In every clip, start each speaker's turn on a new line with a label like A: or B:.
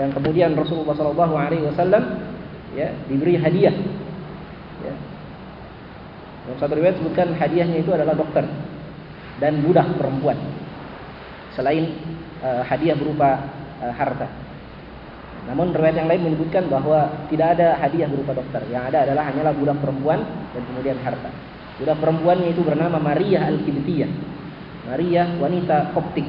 A: dan kemudian Rasulullah Shallallahu Alaihi Wasallam ya diberi hadiah. Ya. Dalam satu riwayat sebutkan hadiahnya itu adalah dokter dan budak perempuan. Selain uh, hadiah berupa uh, harta. Namun riwayat yang lain menyebutkan bahwa tidak ada hadiah berupa dokter. Yang ada adalah hanyalah budak perempuan dan kemudian harta. Budak perempuannya itu bernama Maria Al-Kibtiyah. Maria wanita Koptik.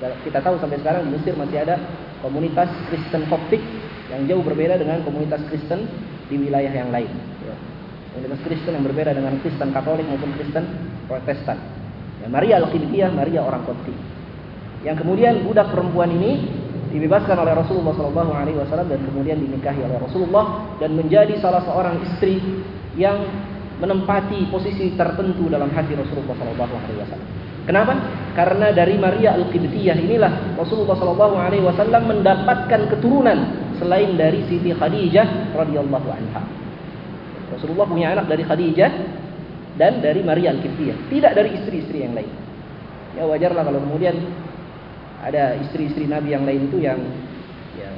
A: Kita tahu sampai sekarang di Mesir masih ada komunitas Kristen Koptik yang jauh berbeda dengan komunitas Kristen di wilayah yang lain. Ya. Komunitas Kristen yang berbeda dengan Kristen Katolik maupun Kristen Protestan. Ya, Maria Al-Kibtiyah, Maria orang Koptik. Yang kemudian budak perempuan ini dibebaskan oleh Rasulullah Shallallahu Alaihi Wasallam dan kemudian dinikahi oleh Rasulullah dan menjadi salah seorang istri yang menempati posisi tertentu dalam hati Rasulullah Shallallahu Alaihi Wasallam. Kenapa? Karena dari Maria Al-Qibtiyah inilah Rasulullah Shallallahu Alaihi Wasallam mendapatkan keturunan selain dari Siti Khadijah radhiyallahu anha. Rasulullah punya anak dari Khadijah dan dari Maria Al-Qibtiyah, tidak dari istri-istri yang lain. Ya wajarlah kalau kemudian ada istri-istri Nabi yang lain itu yang ya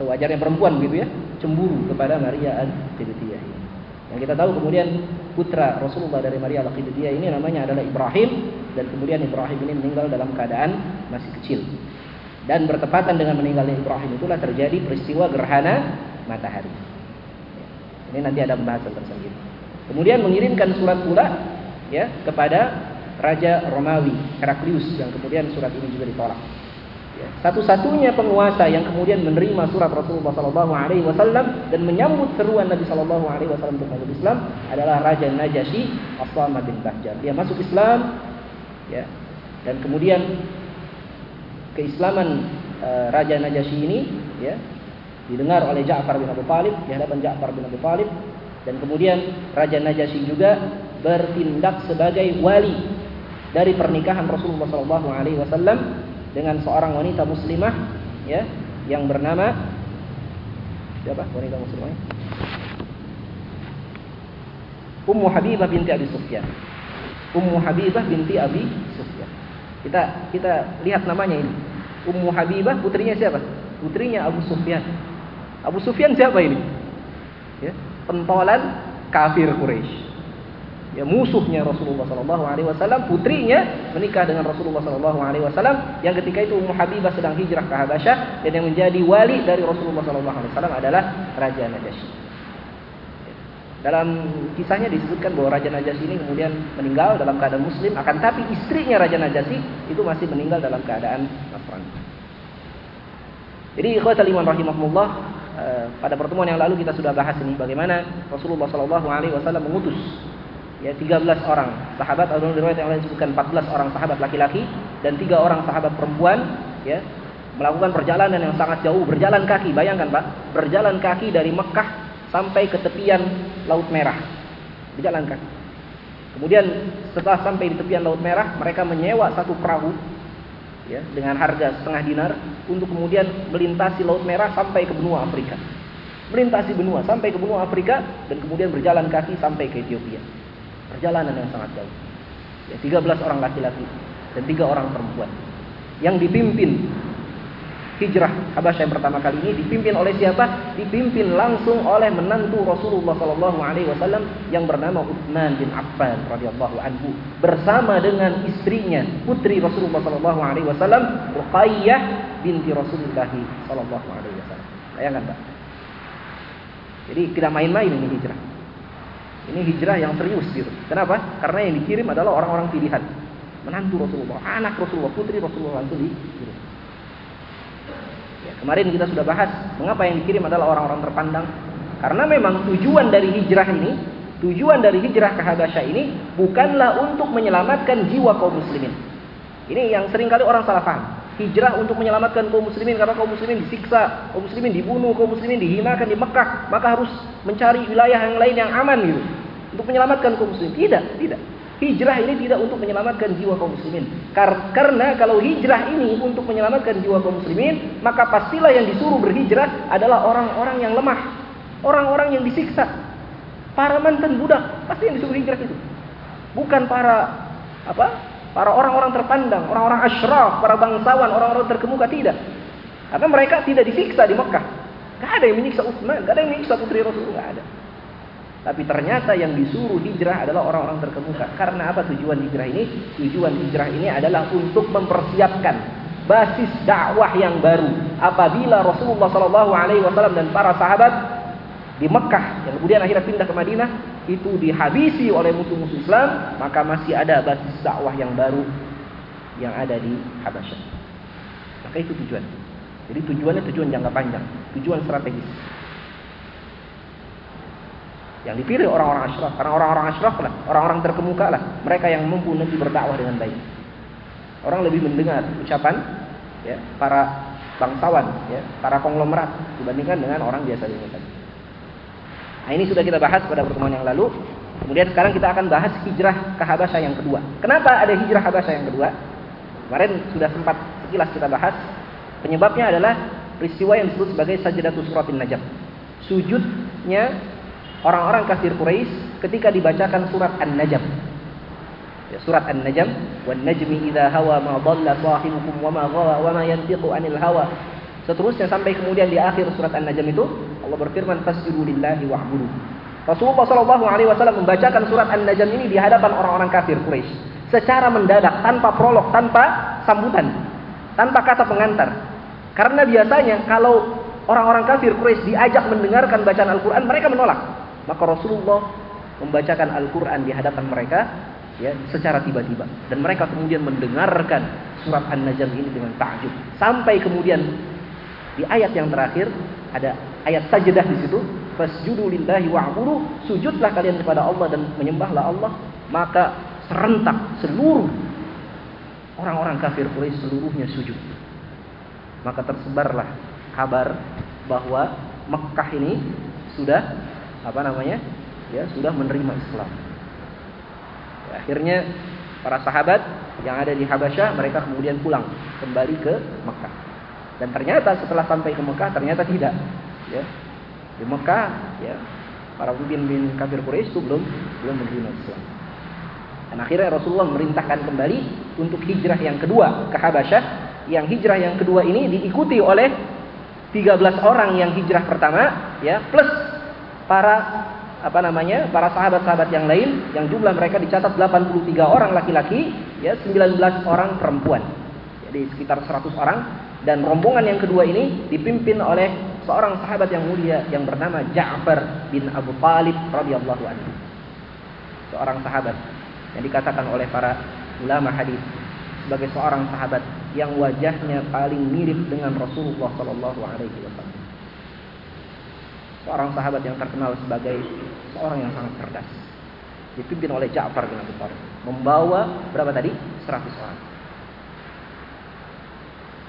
A: sewajarnya perempuan gitu ya, cemburu kepada Maria Al-Qibtiyah. Yang kita tahu kemudian putra Rasulullah dari Maria Al-Qibtiyah ini namanya adalah Ibrahim dan kemudian Ibrahim ini meninggal dalam keadaan masih kecil. Dan bertepatan dengan meninggalnya Ibrahim itulah terjadi peristiwa gerhana matahari. Ini nanti ada pembahasan tersendiri. Kemudian mengirimkan surat pula ya kepada Raja Romawi Heraklius yang kemudian surat ini juga ditolak. Ya, satu-satunya penguasa yang kemudian menerima surat Rasulullah Sallallahu Alaihi Wasallam dan menyambut seruan Nabi Sallallahu Alaihi Wasallam untuk masuk Islam adalah Raja Najasyi Aslamah bin Bahjar. Dia masuk Islam, ya, dan kemudian keislaman uh, Raja Najasyi ini, ya, didengar oleh Ja'far bin Abu Talib di hadapan Ja'far bin Abu Talib. Dan kemudian Raja Najasyi juga bertindak sebagai wali dari pernikahan Rasulullah Shallallahu Alaihi Wasallam dengan seorang wanita muslimah ya yang bernama siapa? Wanita muslimah Ummu Habibah binti Abi Sufyan Ummu Habibah binti Abi Sufyan. Kita kita lihat namanya ini. Ummu Habibah putrinya siapa? Putrinya Abu Sufyan. Abu Sufyan siapa ini? Ya pentolan kafir Quraisy. Ya musuhnya Rasulullah Shallallahu Alaihi Wasallam, putrinya menikah dengan Rasulullah Shallallahu Alaihi Wasallam, yang ketika itu Ummu Habibah sedang hijrah ke Habasyah dan yang menjadi wali dari Rasulullah Shallallahu Alaihi Wasallam adalah Raja Najasyi. Dalam kisahnya disebutkan bahwa Raja Najasyi ini kemudian meninggal dalam keadaan Muslim, akan tapi istrinya Raja Najasyi itu masih meninggal dalam keadaan Nasrani. Jadi ikhwatul iman rahimahumullah pada pertemuan yang lalu kita sudah bahas ini bagaimana Rasulullah Shallallahu Alaihi Wasallam mengutus ya 13 orang sahabat atau riwayat yang lain disebutkan 14 orang sahabat laki-laki dan tiga orang sahabat perempuan ya melakukan perjalanan yang sangat jauh berjalan kaki bayangkan Pak berjalan kaki dari Mekah sampai ke tepian Laut Merah berjalan kaki kemudian setelah sampai di tepian Laut Merah mereka menyewa satu perahu ya dengan harga setengah dinar untuk kemudian melintasi Laut Merah sampai ke benua Afrika melintasi benua sampai ke benua Afrika dan kemudian berjalan kaki sampai ke Ethiopia Perjalanan yang sangat jauh. Ya, 13 orang laki-laki dan tiga orang perempuan. Yang dipimpin hijrah Habasyah yang pertama kali ini dipimpin oleh siapa? Dipimpin langsung oleh menantu Rasulullah Shallallahu Alaihi Wasallam yang bernama Utsman bin Affan radhiyallahu anhu bersama dengan istrinya putri Rasulullah Shallallahu Alaihi Wasallam Ruqayyah binti Rasulullah Shallallahu Alaihi Wasallam. Bayangkan pak. Jadi tidak main-main ini hijrah. Ini hijrah yang serius gitu. Kenapa? Karena yang dikirim adalah orang-orang pilihan. Menantu Rasulullah, anak Rasulullah, putri Rasulullah langsung dikirim. Kemarin kita sudah bahas mengapa yang dikirim adalah orang-orang terpandang. Karena memang tujuan dari hijrah ini, tujuan dari hijrah ke Habasyah ini bukanlah untuk menyelamatkan jiwa kaum muslimin. Ini yang sering kali orang salah paham. Hijrah untuk menyelamatkan kaum muslimin karena kaum muslimin disiksa, kaum muslimin dibunuh, kaum muslimin dihinakan di Mekah, maka harus mencari wilayah yang lain yang aman gitu. Untuk menyelamatkan kaum muslimin. Tidak, tidak. Hijrah ini tidak untuk menyelamatkan jiwa kaum muslimin. Karena kalau hijrah ini untuk menyelamatkan jiwa kaum muslimin, maka pastilah yang disuruh berhijrah adalah orang-orang yang lemah, orang-orang yang disiksa, para mantan budak, pasti yang disuruh hijrah itu. Bukan para apa? para orang-orang terpandang, orang-orang asyraf, para bangsawan, orang-orang terkemuka tidak. Karena mereka tidak disiksa di Mekah. Gak ada yang menyiksa Utsman, gak ada yang menyiksa putri Rasul, gak ada. Tapi ternyata yang disuruh hijrah adalah orang-orang terkemuka. Karena apa tujuan hijrah ini? Tujuan hijrah ini adalah untuk mempersiapkan basis dakwah yang baru. Apabila Rasulullah Shallallahu Alaihi Wasallam dan para sahabat di Mekah yang kemudian akhirnya pindah ke Madinah itu dihabisi oleh musuh-musuh Islam, maka masih ada basis dakwah yang baru yang ada di Habasyah. Maka itu tujuan. Jadi tujuannya tujuan jangka panjang, tujuan strategis. Yang dipilih orang-orang asyraf, karena orang-orang asyraf lah, orang-orang terkemuka lah, mereka yang mampu nanti berdakwah dengan baik. Orang lebih mendengar ucapan ya, para bangsawan, ya, para konglomerat dibandingkan dengan orang biasa biasa. Nah, ini sudah kita bahas pada pertemuan yang lalu. Kemudian sekarang kita akan bahas hijrah ke Habasyah yang kedua. Kenapa ada hijrah Habasyah yang kedua? Kemarin sudah sempat sekilas kita bahas. Penyebabnya adalah peristiwa yang disebut sebagai sajdatus suratin najm. Sujudnya orang-orang kafir Quraisy ketika dibacakan surat An-Najm. Ya, surat An-Najm, "Wan najmi idza hawa ma dhalla sahibukum wa ma ghawa wa ma yantiqu 'anil hawa." Seterusnya sampai kemudian di akhir surat An-Najm itu Allah berfirman, "Fasjudu lillahi wa'budu." Rasulullah Shallallahu alaihi wasallam membacakan surat An-Najm ini di hadapan orang-orang kafir Quraisy secara mendadak, tanpa prolog, tanpa sambutan, tanpa kata pengantar. Karena biasanya kalau orang-orang kafir Quraisy diajak mendengarkan bacaan Al-Qur'an, mereka menolak. Maka Rasulullah membacakan Al-Quran di hadapan mereka ya secara tiba-tiba. Dan mereka kemudian mendengarkan surat An-Najm ini dengan takjub. Sampai kemudian di ayat yang terakhir ada ayat sajdah di situ fasjudu lillahi wa'budu sujudlah kalian kepada Allah dan menyembahlah Allah. Maka serentak seluruh orang-orang kafir Quraisy seluruhnya sujud. Maka tersebarlah kabar bahwa Mekah ini sudah apa namanya ya sudah menerima Islam. Ya, akhirnya para sahabat yang ada di Habasyah mereka kemudian pulang kembali ke Mekah. Dan ternyata setelah sampai ke Mekah ternyata tidak. Ya. Di Mekah ya para pemimpin kafir Quraisy itu belum belum menerima Islam. Dan akhirnya Rasulullah merintahkan kembali untuk hijrah yang kedua ke Habasyah. Yang hijrah yang kedua ini diikuti oleh 13 orang yang hijrah pertama ya plus para apa namanya para sahabat-sahabat yang lain yang jumlah mereka dicatat 83 orang laki-laki ya 19 orang perempuan. Jadi sekitar 100 orang. Dan rombongan yang kedua ini dipimpin oleh seorang sahabat yang mulia yang bernama Ja'far bin Abu Talib radhiyallahu anhu. Seorang sahabat yang dikatakan oleh para ulama hadis sebagai seorang sahabat yang wajahnya paling mirip dengan Rasulullah Shallallahu Alaihi Wasallam seorang sahabat yang terkenal sebagai seorang yang sangat cerdas. Dipimpin oleh Ja'far bin Abi Thalib. Membawa berapa tadi? 100 orang.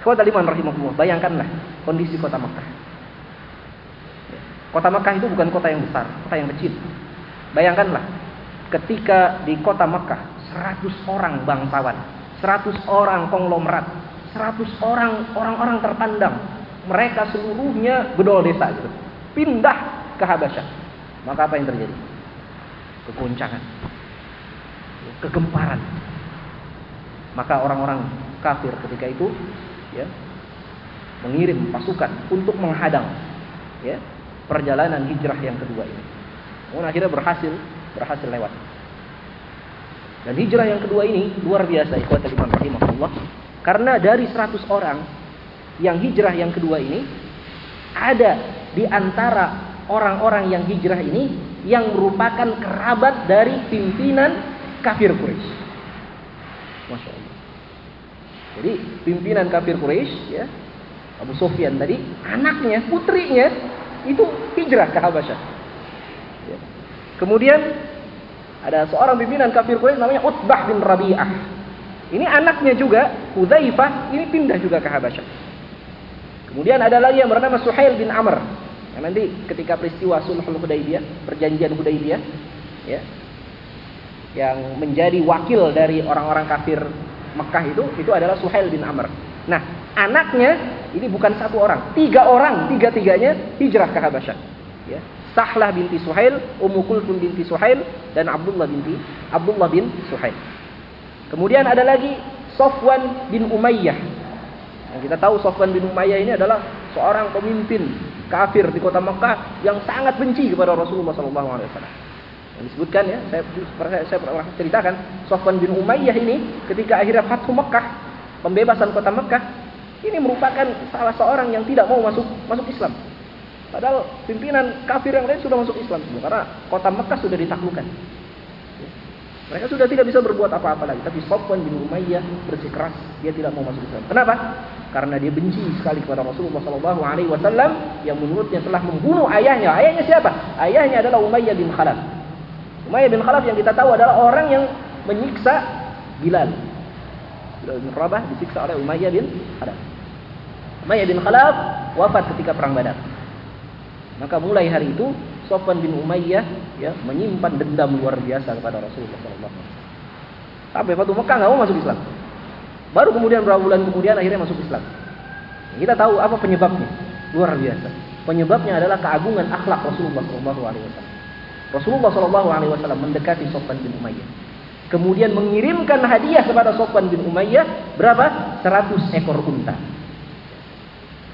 A: Kota Liman rahimahullah, bayangkanlah kondisi kota Makkah. Kota Makkah itu bukan kota yang besar, kota yang kecil. Bayangkanlah ketika di kota Makkah 100 orang bangsawan, 100 orang konglomerat, 100 orang orang-orang terpandang. Mereka seluruhnya bedol desa gitu pindah ke Habasyah. Maka apa yang terjadi? Kegoncangan. Kegemparan. Maka orang-orang kafir ketika itu ya mengirim pasukan untuk menghadang ya perjalanan hijrah yang kedua ini. Kemudian akhirnya berhasil berhasil lewat. Dan hijrah yang kedua ini luar biasa ikhwatul iman rahimahullah. Karena dari 100 orang yang hijrah yang kedua ini ada di antara orang-orang yang hijrah ini yang merupakan kerabat dari pimpinan kafir Quraisy. Masya Allah. Jadi pimpinan kafir Quraisy ya Abu Sufyan tadi anaknya putrinya itu hijrah ke Habasyah. Ya. Kemudian ada seorang pimpinan kafir Quraisy namanya Utbah bin Rabi'ah. Ini anaknya juga Hudzaifah ini pindah juga ke Habasyah. Kemudian ada lagi yang bernama Suhail bin Amr Yang nanti ketika peristiwa Sulhul Hudaybiyah, perjanjian Hudaybiyah, ya, yang menjadi wakil dari orang-orang kafir Mekah itu, itu adalah Suhail bin Amr. Nah, anaknya ini bukan satu orang, tiga orang, tiga-tiganya hijrah ke Habasyah. Ya. Sahlah binti Suhail, Ummu Kulthum binti Suhail, dan Abdullah binti Abdullah bin Suhail. Kemudian ada lagi Sofwan bin Umayyah. Yang kita tahu Sofwan bin Umayyah ini adalah seorang pemimpin kafir di kota Mekah yang sangat benci kepada Rasulullah SAW. Yang disebutkan ya, saya, saya, saya pernah ceritakan, Sofwan bin Umayyah ini ketika akhirnya Fathu Mekah, pembebasan kota Mekah, ini merupakan salah seorang yang tidak mau masuk masuk Islam. Padahal pimpinan kafir yang lain sudah masuk Islam semua karena kota Mekah sudah ditaklukkan. Mereka sudah tidak bisa berbuat apa-apa lagi. Tapi Sofwan bin Umayyah bersikeras dia tidak mau masuk Islam. Kenapa? Karena dia benci sekali kepada Rasulullah Sallallahu Alaihi Wasallam yang menurutnya telah membunuh ayahnya. Ayahnya siapa? Ayahnya adalah Umayyah bin Khalaf. Umayyah bin Khalaf yang kita tahu adalah orang yang menyiksa Bilal. Bilal bin Rabah disiksa oleh Umayyah bin Khalaf. Umayyah bin Khalaf wafat ketika perang Badar. Maka mulai hari itu Sofwan bin Umayyah ya menyimpan dendam luar biasa kepada Rasulullah SAW. Sampai Fatu Mekah nggak mau masuk Islam. Baru kemudian beberapa bulan kemudian akhirnya masuk Islam. Kita tahu apa penyebabnya? Luar biasa. Penyebabnya adalah keagungan akhlak Rasulullah SAW. Rasulullah SAW mendekati Sofwan bin Umayyah. Kemudian mengirimkan hadiah kepada Sofwan bin Umayyah berapa? 100 ekor unta.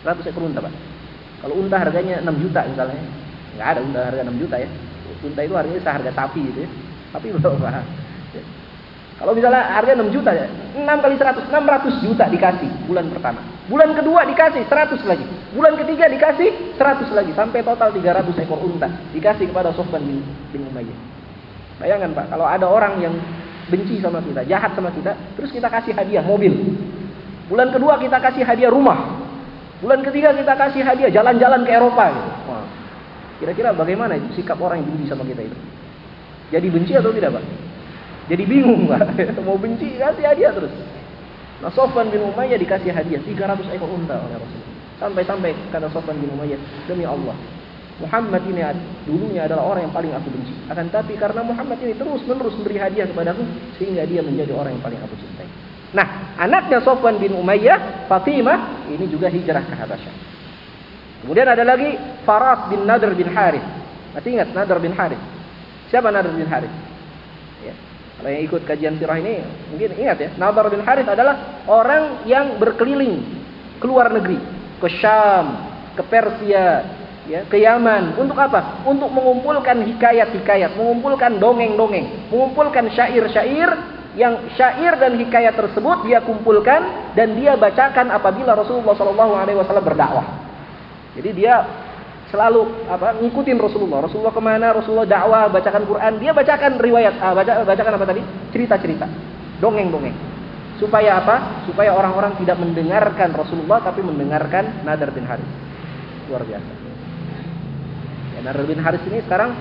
A: 100 ekor unta, Pak. Kalau unta harganya 6 juta misalnya, nggak ada unta harga 6 juta ya. Unta itu harganya seharga sapi gitu ya. Tapi berapa? Kalau misalnya harga 6 juta ya 6 kali 100 600 juta dikasih bulan pertama. Bulan kedua dikasih 100 lagi. Bulan ketiga dikasih 100 lagi. Sampai total 300 ekor unta dikasih kepada Sofwan bin, bin Umayyah. Bayangkan Pak kalau ada orang yang benci sama kita jahat sama kita terus kita kasih hadiah mobil. Bulan kedua kita kasih hadiah rumah. Bulan ketiga kita kasih hadiah jalan-jalan ke Eropa gitu. Kira-kira bagaimana sikap orang yang benci sama kita itu? Jadi benci atau tidak, Pak? Jadi bingung, Pak. Mau benci kasih hadiah terus. Nah, Sofwan bin Umayyah dikasih hadiah 300 ekor unta oleh Rasul. Sampai-sampai kata Sofwan bin Umayyah, demi Allah, Muhammad ini dulunya adalah orang yang paling aku benci. Akan tapi karena Muhammad ini terus-menerus memberi hadiah kepadaku sehingga dia menjadi orang yang paling aku cintai. Nah, anaknya Sofwan bin Umayyah, Fatimah, ini juga hijrah ke Habasyah. Kemudian ada lagi Faras bin Nadr bin Harith. Masih ingat Nadr bin Harith? Siapa Nadr bin Harith? Ya. Kalau yang ikut kajian sirah ini mungkin ingat ya. Nadr bin Harith adalah orang yang berkeliling ke luar negeri, ke Syam, ke Persia, ya, ke Yaman. Untuk apa? Untuk mengumpulkan hikayat-hikayat, mengumpulkan dongeng-dongeng, mengumpulkan syair-syair yang syair dan hikayat tersebut dia kumpulkan dan dia bacakan apabila Rasulullah SAW berdakwah. Jadi dia selalu apa ngikutin Rasulullah. Rasulullah ke mana? Rasulullah dakwah, bacakan Quran. Dia bacakan riwayat, ah, baca, bacakan apa tadi? Cerita-cerita, dongeng-dongeng. Supaya apa? Supaya orang-orang tidak mendengarkan Rasulullah tapi mendengarkan Nadar bin Haris. Luar biasa. Ya, Nadar bin Haris ini sekarang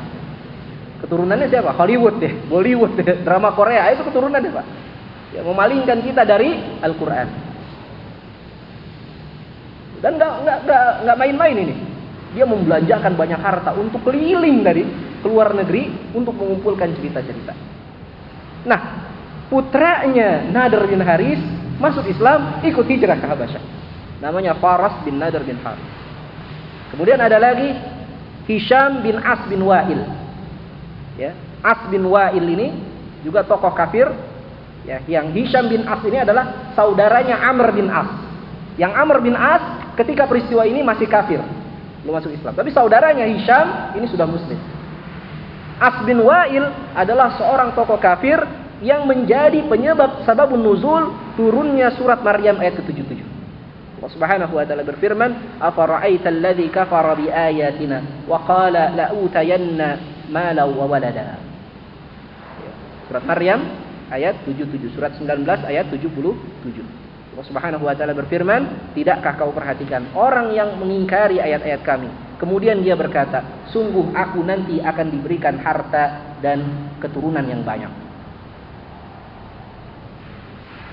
A: keturunannya siapa? Hollywood deh, Bollywood deh, drama Korea itu keturunan deh pak. Ya, memalingkan kita dari Al-Quran. Dan nggak nggak nggak main-main ini. Dia membelanjakan banyak harta untuk keliling dari keluar negeri untuk mengumpulkan cerita-cerita. Nah, putranya Nadir bin Haris masuk Islam, ikut hijrah ke Habasyah. Namanya Faras bin Nadir bin Haris. Kemudian ada lagi Hisham bin As bin Wa'il. Ya, As bin Wa'il ini juga tokoh kafir. Ya, yang Hisham bin As ini adalah saudaranya Amr bin As. Yang Amr bin As ketika peristiwa ini masih kafir, belum masuk Islam. Tapi saudaranya Hisham ini sudah muslim. As bin Wa'il adalah seorang tokoh kafir yang menjadi penyebab sababun nuzul turunnya surat Maryam ayat ke-77. Allah Subhanahu wa taala berfirman, "Afara'aita alladhi kafara bi ayatina wa qala la'utayanna mala wa walada." Surat Maryam ayat 77, surat 19 ayat 77. Allah Subhanahu wa taala berfirman, "Tidakkah kau perhatikan orang yang mengingkari ayat-ayat kami?" Kemudian dia berkata, "Sungguh aku nanti akan diberikan harta dan keturunan yang banyak."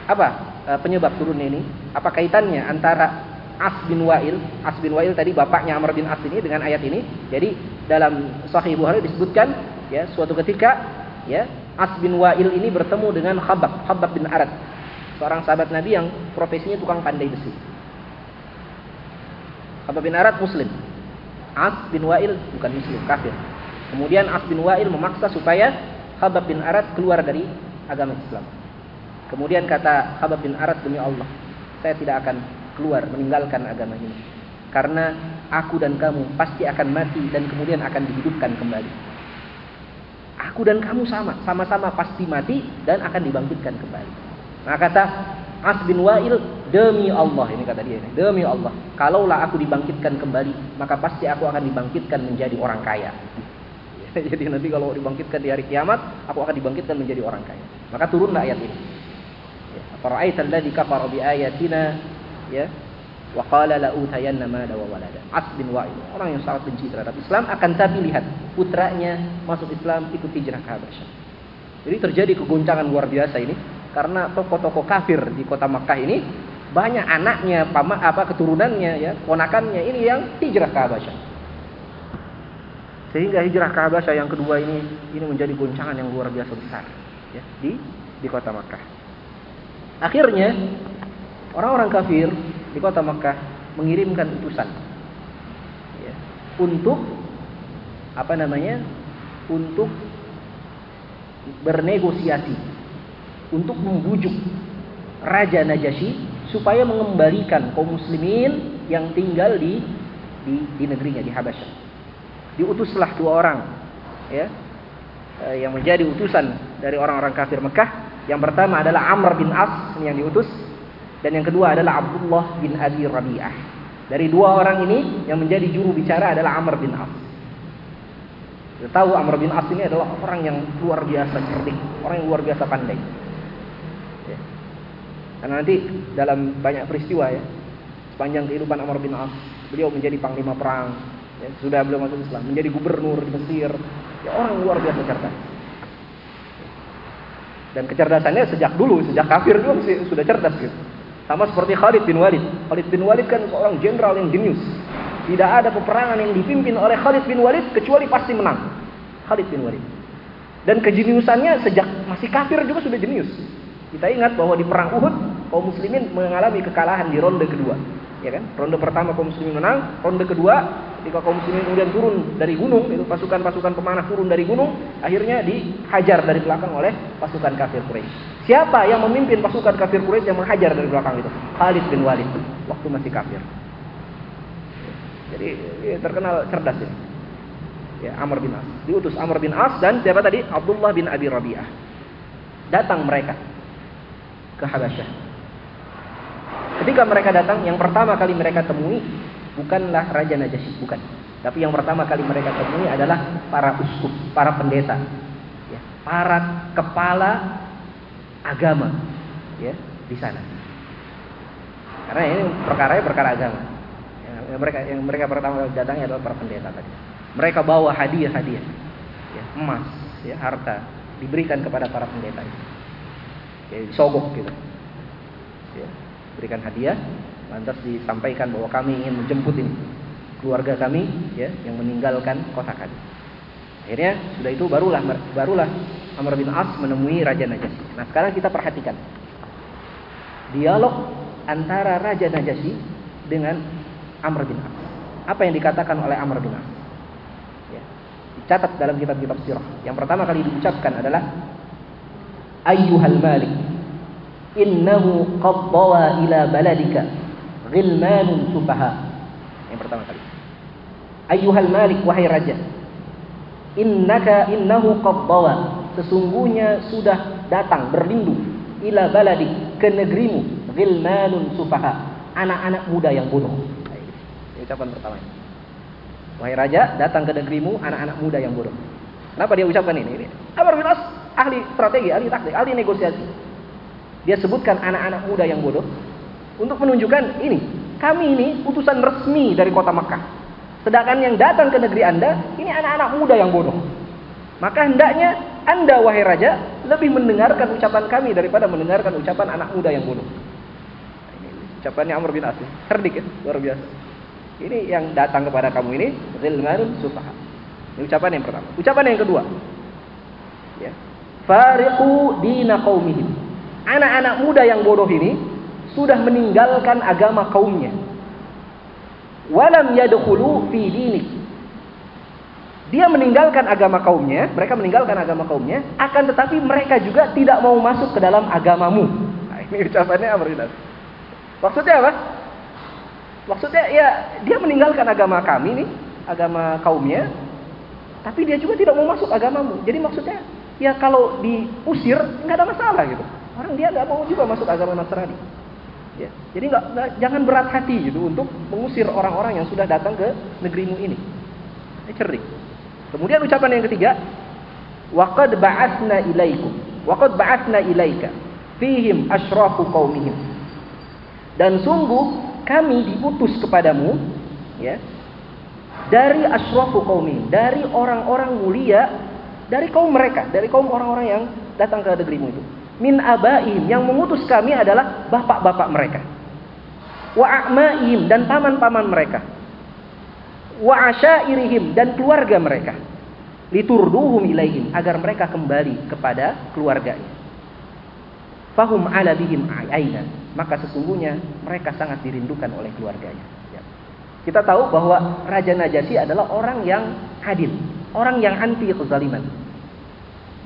A: Apa e, penyebab turunnya ini? Apa kaitannya antara As bin Wa'il, As bin Wa'il tadi bapaknya Amr bin As ini dengan ayat ini. Jadi dalam Sahih Bukhari disebutkan ya suatu ketika ya As bin Wa'il ini bertemu dengan Khabab, Khabab bin Arad seorang sahabat Nabi yang profesinya tukang pandai besi. Khabab bin Arad muslim. As bin Wa'il bukan muslim, kafir. Kemudian As bin Wa'il memaksa supaya Khabab bin Arad keluar dari agama Islam. Kemudian kata Khabab bin Arad demi Allah, saya tidak akan keluar meninggalkan agama ini. Karena aku dan kamu pasti akan mati dan kemudian akan dihidupkan kembali. Aku dan kamu sama, sama-sama pasti mati dan akan dibangkitkan kembali. Maka kata As bin Wa'il, demi Allah ini kata dia demi Allah, kalaulah aku dibangkitkan kembali, maka pasti aku akan dibangkitkan menjadi orang kaya. Jadi nanti kalau dibangkitkan di hari kiamat, aku akan dibangkitkan menjadi orang kaya. Maka turunlah ayat ini. Ya, Fara'aita alladhi kafara bi ayatina ya wa qala la utayanna mala wa walada. As bin Wa'il, orang yang sangat benci terhadap Islam akan tapi lihat putranya masuk Islam ikut hijrah ke Habasyah. Jadi terjadi kegoncangan luar biasa ini karena tokoh-tokoh kafir di kota Makkah ini banyak anaknya, pama, apa keturunannya ya, ponakannya ini yang hijrah ke Habasyah. Sehingga hijrah ke Habasyah yang kedua ini ini menjadi goncangan yang luar biasa besar ya, di di kota Makkah. Akhirnya orang-orang kafir di kota Makkah mengirimkan utusan ya, untuk apa namanya? untuk bernegosiasi untuk membujuk Raja Najasyi supaya mengembalikan kaum muslimin yang tinggal di di, di negerinya di Habasyah. Diutuslah dua orang ya eh, yang menjadi utusan dari orang-orang kafir Mekah. Yang pertama adalah Amr bin As yang diutus dan yang kedua adalah Abdullah bin Abi Rabi'ah. Dari dua orang ini yang menjadi juru bicara adalah Amr bin As. Kita tahu Amr bin As ini adalah orang yang luar biasa cerdik, orang yang luar biasa pandai. Karena nanti dalam banyak peristiwa ya, sepanjang kehidupan Amr bin As, beliau menjadi panglima perang, ya, sudah beliau masuk Islam, menjadi gubernur di Mesir, ya, orang luar biasa cerdas. Dan kecerdasannya sejak dulu, sejak kafir juga sudah cerdas gitu. Sama seperti Khalid bin Walid. Khalid bin Walid kan seorang jenderal yang jenius. Tidak ada peperangan yang dipimpin oleh Khalid bin Walid kecuali pasti menang. Khalid bin Walid. Dan kejeniusannya sejak masih kafir juga sudah jenius. Kita ingat bahwa di perang Uhud kaum muslimin mengalami kekalahan di ronde kedua. Ya kan? Ronde pertama kaum muslimin menang, ronde kedua ketika kaum muslimin kemudian turun dari gunung, itu pasukan-pasukan pemanah turun dari gunung, akhirnya dihajar dari belakang oleh pasukan kafir Quraisy. Siapa yang memimpin pasukan kafir Quraisy yang menghajar dari belakang itu? Khalid bin Walid waktu masih kafir. Jadi ya, terkenal cerdas ini. Ya, Amr bin As. Diutus Amr bin As dan siapa tadi? Abdullah bin Abi Rabi'ah. Datang mereka ke Habasyah. Ketika mereka datang, yang pertama kali mereka temui bukanlah Raja Najasyi, bukan. Tapi yang pertama kali mereka temui adalah para uskup, para pendeta, ya, para kepala agama, ya, di sana. Karena ini perkara perkara agama. Yang mereka yang mereka pertama datangnya adalah para pendeta tadi. Mereka bawa hadiah-hadiah, ya, emas, ya, harta diberikan kepada para pendeta itu ya, disogok gitu berikan hadiah lantas disampaikan bahwa kami ingin menjemput ini keluarga kami ya yang meninggalkan kota kami. Akhirnya sudah itu barulah barulah Amr bin As menemui Raja Najasyi. Nah sekarang kita perhatikan dialog antara Raja Najasyi dengan Amr bin As. Apa yang dikatakan oleh Amr bin As? Ya, dicatat dalam kitab-kitab sirah. Yang pertama kali diucapkan adalah ayyuhal malik innahu qad ila baladika ghilmanun sufaha yang pertama kali. Ayyuhal malik wahai raja innaka innahu qad sesungguhnya sudah datang berlindung ila baladik ke negerimu ghilmanun sufaha anak-anak muda yang bodoh. Ini ucapan pertama. Wahai raja datang ke negerimu anak-anak muda yang bodoh. Kenapa dia ucapkan ini, ini Amr bin As ahli strategi, ahli taktik, ahli negosiasi. Dia sebutkan anak-anak muda yang bodoh untuk menunjukkan ini, kami ini utusan resmi dari kota Makkah. Sedangkan yang datang ke negeri Anda, ini anak-anak muda yang bodoh. Maka hendaknya Anda wahai raja lebih mendengarkan ucapan kami daripada mendengarkan ucapan anak muda yang bodoh. Ini ucapannya Amr bin As. Cerdik ya, luar biasa. Ini yang datang kepada kamu ini ghilmanun sufaha. Ini ucapan yang pertama. Ucapan yang kedua. Ya fariqu dina qaumihim. Anak-anak muda yang bodoh ini sudah meninggalkan agama kaumnya. Walam yadkhulu fi dinik. Dia meninggalkan agama kaumnya, mereka meninggalkan agama kaumnya, akan tetapi mereka juga tidak mau masuk ke dalam agamamu. Nah, ini ucapannya Amr bin. Maksudnya apa? Maksudnya ya dia meninggalkan agama kami nih, agama kaumnya, tapi dia juga tidak mau masuk agamamu. Jadi maksudnya ya kalau diusir nggak ada masalah gitu. Orang dia nggak mau juga masuk agama Nasrani. Ya. Jadi nggak jangan berat hati gitu untuk mengusir orang-orang yang sudah datang ke negerimu ini. Ini cerdik. Kemudian ucapan yang ketiga, waqad ba'atsna ilaikum. Waqad ba'atsna ilaika fihim asyrafu qaumihim. Dan sungguh kami diutus kepadamu ya dari asyrafu qaumihim, dari orang-orang mulia dari kaum mereka, dari kaum orang-orang yang datang ke negerimu itu. Min abaihim yang mengutus kami adalah bapak-bapak mereka. Wa a'maihim dan paman-paman mereka. Wa asyairihim dan keluarga mereka. Liturduhum ilaihim agar mereka kembali kepada keluarganya. Fahum ala bihim aina maka sesungguhnya mereka sangat dirindukan oleh keluarganya. Ya. kita tahu bahwa Raja Najasyi adalah orang yang adil orang yang anti kezaliman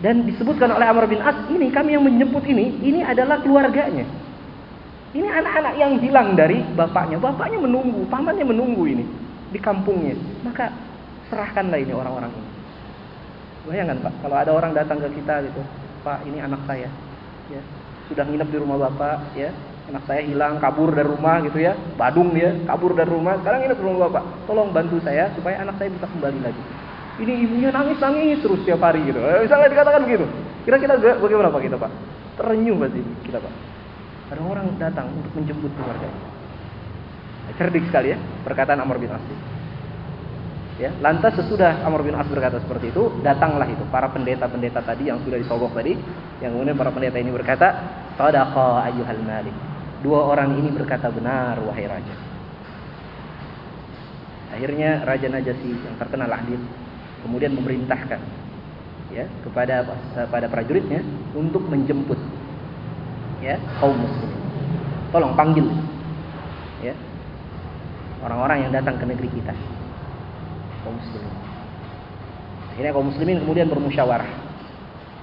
A: dan disebutkan oleh Amr bin As ini kami yang menjemput ini ini adalah keluarganya. Ini anak-anak yang hilang dari bapaknya. Bapaknya menunggu pamannya menunggu ini di kampungnya. Maka serahkanlah ini orang-orang ini. Bayangkan Pak, kalau ada orang datang ke kita gitu, Pak ini anak saya, ya sudah nginep di rumah bapak, ya. Anak saya hilang, kabur dari rumah gitu ya, badung dia, kabur dari rumah, sekarang nginep di rumah bapak, tolong bantu saya supaya anak saya bisa kembali lagi. Ini ibunya nangis nangis terus tiap hari gitu, eh, misalnya dikatakan begitu, kira-kira bagaimana Pak kita Pak? Terenyuh pasti kita Pak. Ada orang datang untuk menjemput keluarganya. Cerdik sekali ya perkataan Amr bin As. Ya, lantas sesudah Amr bin As berkata seperti itu, datanglah itu para pendeta-pendeta tadi yang sudah disogok tadi, yang kemudian para pendeta ini berkata, "Shadaqa ayyuhal malik." Dua orang ini berkata benar wahai raja. Akhirnya Raja Najasyi yang terkenal adil kemudian memerintahkan ya kepada pada prajuritnya untuk menjemput ya kaum muslimin. Tolong panggil ya orang-orang yang datang ke negeri kita kaum muslimin. Akhirnya kaum muslimin kemudian bermusyawarah.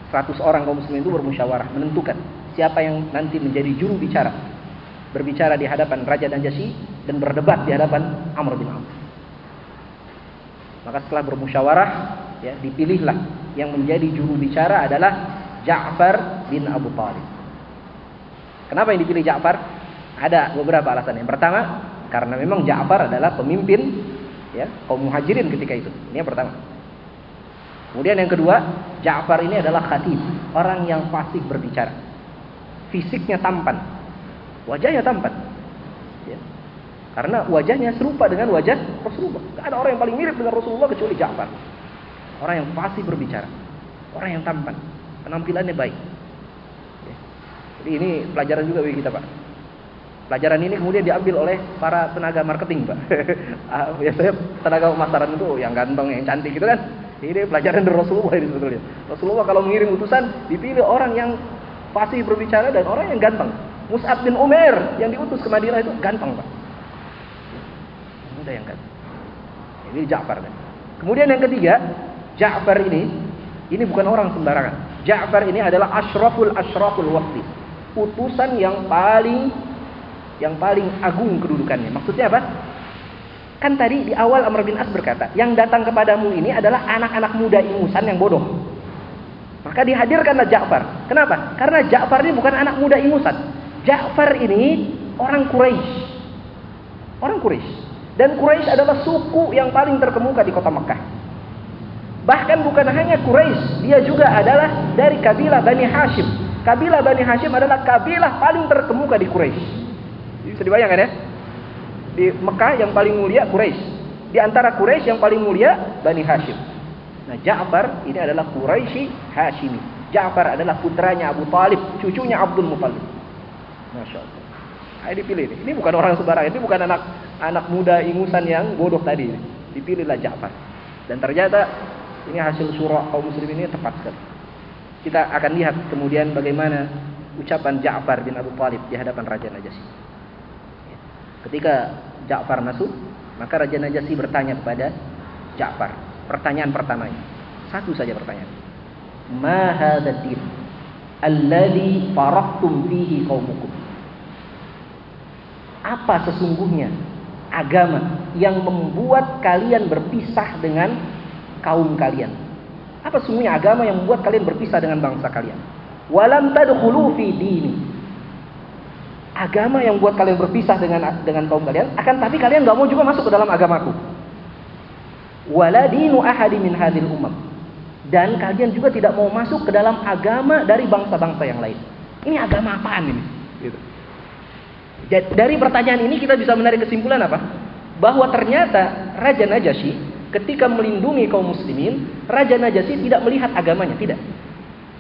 A: 100 orang kaum muslimin itu bermusyawarah menentukan siapa yang nanti menjadi juru bicara berbicara di hadapan Raja Najasyi dan berdebat di hadapan Amr bin Auf maka setelah bermusyawarah ya dipilihlah yang menjadi juru bicara adalah Ja'far bin Abu Talib kenapa yang dipilih Ja'far ada beberapa alasan yang pertama karena memang Ja'far adalah pemimpin ya kaum muhajirin ketika itu. Ini yang pertama. Kemudian yang kedua, Ja'far ini adalah khatib, orang yang fasih berbicara. Fisiknya tampan. Wajahnya tampan. Karena wajahnya serupa dengan wajah Rasulullah. Tidak ada orang yang paling mirip dengan Rasulullah kecuali Ja'far. Orang yang fasih berbicara. Orang yang tampan. Penampilannya baik. Ya. Jadi ini pelajaran juga bagi kita Pak. Pelajaran ini kemudian diambil oleh para tenaga marketing, Pak. Ah, biasanya tenaga pemasaran itu yang ganteng, yang cantik gitu kan. Ini pelajaran dari Rasulullah ini sebetulnya. Rasulullah kalau mengirim utusan dipilih orang yang fasih berbicara dan orang yang ganteng. Mus'ab bin Umar yang diutus ke Madinah itu ganteng, Pak. Muda yang ganteng. Ini Ja'far kan. Kemudian yang ketiga, Ja'far ini ini bukan orang sembarangan. Ja'far ini adalah asyraful asyraful waqti. Utusan yang paling yang paling agung kedudukannya. Maksudnya apa? Kan tadi di awal Amr bin As berkata, yang datang kepadamu ini adalah anak-anak muda ingusan yang bodoh. Maka dihadirkanlah Ja'far. Kenapa? Karena Ja'far ini bukan anak muda ingusan. Ja'far ini orang Quraisy. Orang Quraisy. Dan Quraisy adalah suku yang paling terkemuka di kota Mekah. Bahkan bukan hanya Quraisy, dia juga adalah dari kabilah Bani Hashim. Kabilah Bani Hashim adalah kabilah paling terkemuka di Quraisy. Bisa dibayangkan ya? Di Mekah yang paling mulia Quraisy. Di antara Quraisy yang paling mulia Bani Hashim. Nah, Ja'far ini adalah Quraisy Hashimi. Ja'far adalah putranya Abu Talib, cucunya Abdul Muthalib. Masya Allah. Nah, dipilih ini. Ini bukan orang sembarangan, ini bukan anak anak muda ingusan yang bodoh tadi. Dipilihlah Ja'far. Dan ternyata ini hasil surah kaum muslim ini tepat sekali. Kita akan lihat kemudian bagaimana ucapan Ja'far bin Abu Talib di hadapan Raja Najasyi. Ketika Ja'far masuk, maka Raja Najasyi bertanya kepada Ja'far, pertanyaan pertamanya. Satu saja pertanyaan. Ma hadzal din alladhi farahtum fihi qaumukum? Apa sesungguhnya agama yang membuat kalian berpisah dengan kaum kalian? Apa sesungguhnya agama yang membuat kalian berpisah dengan bangsa kalian? Walam tadkhulu fi dini. Agama yang membuat kalian berpisah dengan dengan kaum kalian, akan tapi kalian nggak mau juga masuk ke dalam agamaku. Wala dinu ahadi min hadil umam. Dan kalian juga tidak mau masuk ke dalam agama dari bangsa-bangsa yang lain. Ini agama apaan ini? Gitu. Dari pertanyaan ini kita bisa menarik kesimpulan apa? Bahwa ternyata Raja Najasyi ketika melindungi kaum muslimin, Raja Najasyi tidak melihat agamanya, tidak.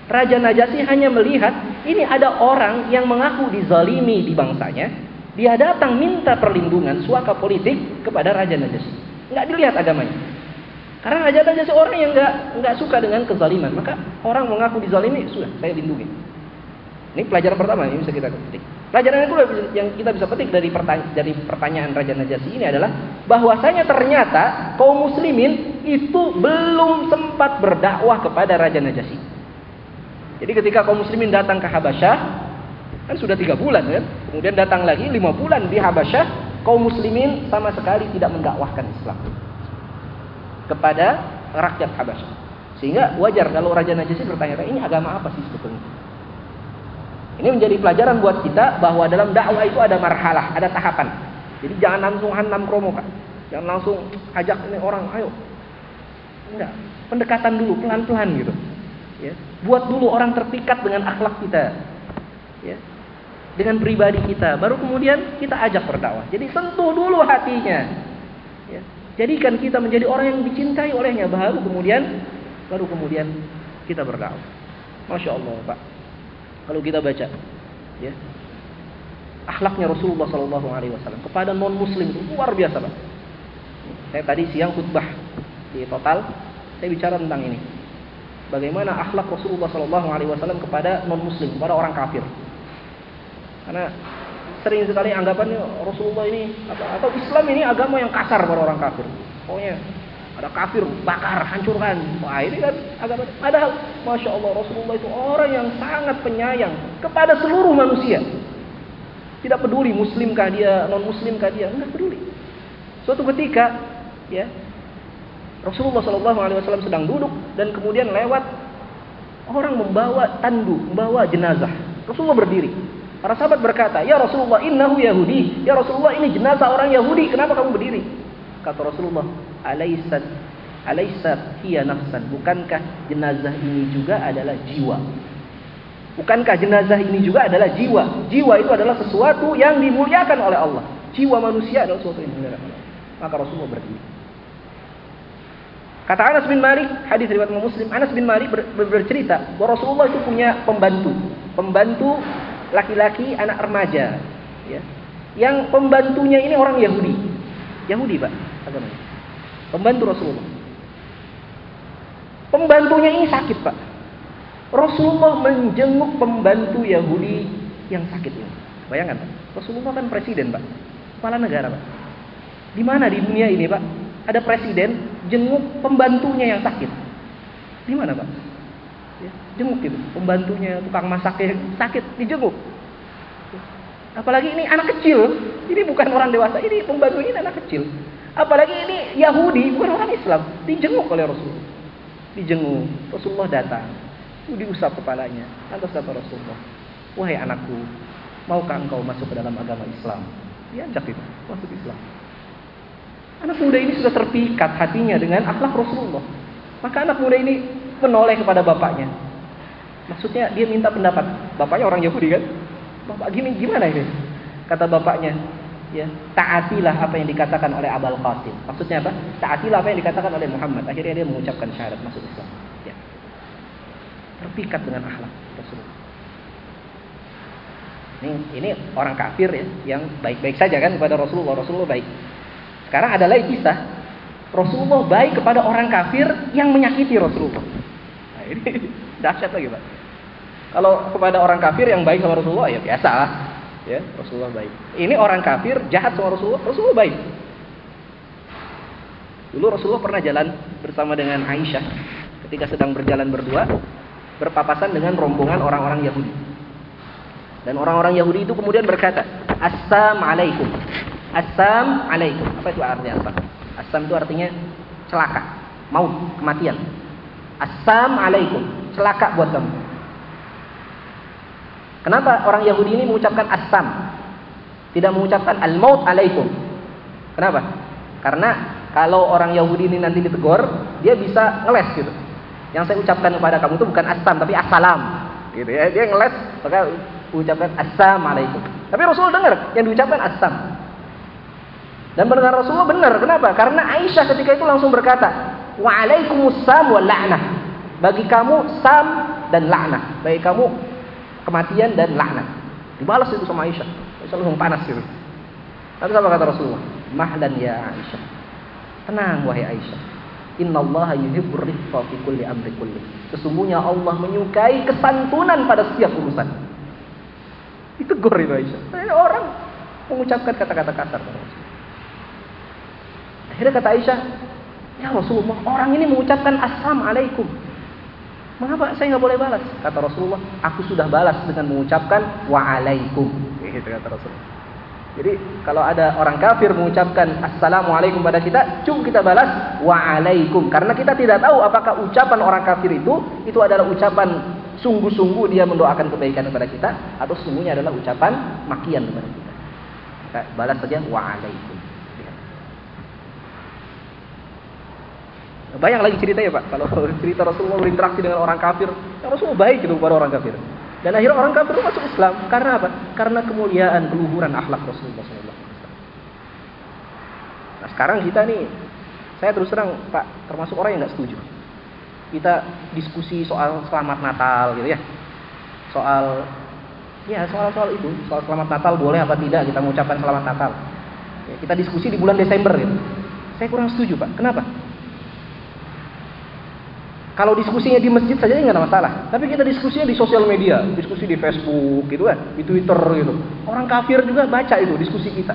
A: Raja Najasyi hanya melihat ini ada orang yang mengaku dizalimi di bangsanya. Dia datang minta perlindungan suaka politik kepada Raja Najasyi. Nggak dilihat agamanya. Karena Raja Najasyi orang yang nggak nggak suka dengan kezaliman, maka orang mengaku dizalimi sudah saya lindungi. Ini pelajaran pertama yang bisa kita petik. Pelajaran kedua yang kita bisa petik dari pertanyaan, dari pertanyaan Raja Najasyi ini adalah bahwasanya ternyata kaum muslimin itu belum sempat berdakwah kepada Raja Najasyi. Jadi ketika kaum muslimin datang ke Habasyah, kan sudah tiga bulan kan, kemudian datang lagi lima bulan di Habasyah, kaum muslimin sama sekali tidak mendakwahkan Islam kepada rakyat Habasyah. Sehingga wajar kalau Raja Najasyi bertanya, ini agama apa sih sebetulnya? Ini menjadi pelajaran buat kita bahwa dalam dakwah itu ada marhalah, ada tahapan. Jadi jangan langsung hanam kromo, Pak. Jangan langsung ajak ini orang, ayo. Enggak, pendekatan dulu pelan-pelan gitu. Ya. Buat dulu orang terpikat dengan akhlak kita. Ya. Dengan pribadi kita, baru kemudian kita ajak berdakwah. Jadi sentuh dulu hatinya. Ya. Jadikan kita menjadi orang yang dicintai olehnya, baru kemudian baru kemudian kita berdakwah. Masya Allah, Pak. Kalau kita baca, ya, akhlaknya Rasulullah Shallallahu Alaihi Wasallam kepada non Muslim itu luar biasa, pak. Saya tadi siang khutbah di total, saya bicara tentang ini. Bagaimana akhlak Rasulullah Shallallahu Alaihi Wasallam kepada non Muslim, kepada orang kafir. Karena sering sekali anggapannya Rasulullah ini atau Islam ini agama yang kasar pada orang kafir. Pokoknya ada kafir, bakar, hancurkan. Wah ini kan agama. Padahal, masya Allah Rasulullah itu orang yang sangat penyayang kepada seluruh manusia. Tidak peduli Muslimkah dia, non Muslimkah dia, enggak peduli. Suatu ketika, ya Rasulullah Shallallahu Alaihi Wasallam sedang duduk dan kemudian lewat orang membawa tandu, membawa jenazah. Rasulullah berdiri. Para sahabat berkata, Ya Rasulullah, innahu Yahudi. Ya Rasulullah, ini jenazah orang Yahudi. Kenapa kamu berdiri? Kata Rasulullah, alaisat alaisat hiya nafsan. Bukankah jenazah ini juga adalah jiwa? Bukankah jenazah ini juga adalah jiwa? Jiwa itu adalah sesuatu yang dimuliakan oleh Allah. Jiwa manusia adalah sesuatu yang dimuliakan oleh Allah. Maka Rasulullah berdiri kata Anas bin Malik hadis riwayat Muslim Anas bin Malik ber, ber, bercerita bahwa Rasulullah itu punya pembantu. Pembantu laki-laki anak remaja ya. Yang pembantunya ini orang Yahudi. Yahudi pak agamanya Pembantu Rasulullah. Pembantunya ini sakit pak. Rasulullah menjenguk pembantu Yahudi yang sakit ini. Bayangkan pak. Rasulullah kan presiden pak. Kepala negara pak. Di mana di dunia ini pak? Ada presiden jenguk pembantunya yang sakit. Di mana pak? Ya, jenguk gitu. Pembantunya tukang masaknya sakit dijenguk. Apalagi ini anak kecil. Ini bukan orang dewasa. Ini pembantu ini anak kecil. Apalagi ini Yahudi, bukan orang Islam. Dijenguk oleh Rasulullah. Dijenguk. Rasulullah datang. Diusap kepalanya. Lantas kata Rasulullah. Wahai anakku, maukah engkau masuk ke dalam agama Islam? Diajak itu, masuk Islam. Anak muda ini sudah terpikat hatinya dengan akhlak Rasulullah. Maka anak muda ini menoleh kepada bapaknya. Maksudnya dia minta pendapat. Bapaknya orang Yahudi kan? Bapak gini gimana ini? Kata bapaknya, ya taatilah apa yang dikatakan oleh Abul Qasim. Maksudnya apa? Taatilah apa yang dikatakan oleh Muhammad. Akhirnya dia mengucapkan syahadat masuk Islam. Ya. Terpikat dengan akhlak Rasulullah. Ini, ini orang kafir ya, yang baik-baik saja kan kepada Rasulullah. Rasulullah baik. Sekarang ada lagi kisah Rasulullah baik kepada orang kafir yang menyakiti Rasulullah. Nah, ini dahsyat lagi pak. Kalau kepada orang kafir yang baik sama Rasulullah ya biasa lah ya Rasulullah baik ini orang kafir jahat sama Rasulullah Rasulullah baik dulu Rasulullah pernah jalan bersama dengan Aisyah ketika sedang berjalan berdua berpapasan dengan rombongan orang-orang Yahudi. Dan orang-orang Yahudi itu kemudian berkata, Assalamualaikum. Assalamualaikum. Apa itu artinya assam? Assam itu artinya celaka, maut, kematian. Assalamualaikum. Celaka buat kamu. Kenapa orang Yahudi ini mengucapkan assam? Tidak mengucapkan al-maut alaikum. Kenapa? Karena kalau orang Yahudi ini nanti ditegur, dia bisa ngeles gitu. Yang saya ucapkan kepada kamu itu bukan assam tapi assalam. Gitu ya. Dia ngeles maka ucapkan assalamualaikum. Tapi Rasul dengar yang diucapkan assam. Dan mendengar Rasulullah benar. Kenapa? Karena Aisyah ketika itu langsung berkata, "Wa'alaikumussalam wa la'nah." Bagi kamu sam dan laknat. Bagi kamu kematian dan laknat. Dibalas itu sama Aisyah. Aisyah langsung panas gitu. Tapi apa kata Rasulullah? Mahlan ya Aisyah. Tenang wahai Aisyah. Inna Allah yuhibbur rifqa fi kulli amri kulli. Sesungguhnya Allah menyukai kesantunan pada setiap urusan. Itu gor itu Aisyah. Nah, orang mengucapkan kata-kata kasar pada. Akhirnya kata Aisyah, Ya Rasulullah, orang ini mengucapkan Assalamualaikum. Mengapa saya nggak boleh balas? Kata Rasulullah, aku sudah balas dengan mengucapkan Waalaikum. Gitu kata Rasulullah. Jadi kalau ada orang kafir mengucapkan assalamualaikum pada kita, cukup kita balas waalaikum karena kita tidak tahu apakah ucapan orang kafir itu itu adalah ucapan sungguh-sungguh dia mendoakan kebaikan kepada kita atau sungguhnya adalah ucapan makian kepada kita. Balas saja waalaikum. Bayang lagi ceritanya Pak, kalau cerita Rasulullah berinteraksi dengan orang kafir, ya Rasulullah baik itu kepada orang kafir. Dan akhirnya orang kafir masuk Islam. Karena apa? Karena kemuliaan, keluhuran akhlak Rasulullah SAW. Nah sekarang kita nih, saya terus terang Pak, termasuk orang yang nggak setuju. Kita diskusi soal selamat Natal gitu ya. Soal, ya soal-soal itu, soal selamat Natal boleh apa tidak kita mengucapkan selamat Natal. Ya, kita diskusi di bulan Desember gitu. Saya kurang setuju Pak. Kenapa? Kalau diskusinya di masjid saja nggak ada masalah. Tapi kita diskusinya di sosial media, diskusi di Facebook gitu kan, di Twitter gitu. Orang kafir juga baca itu diskusi kita.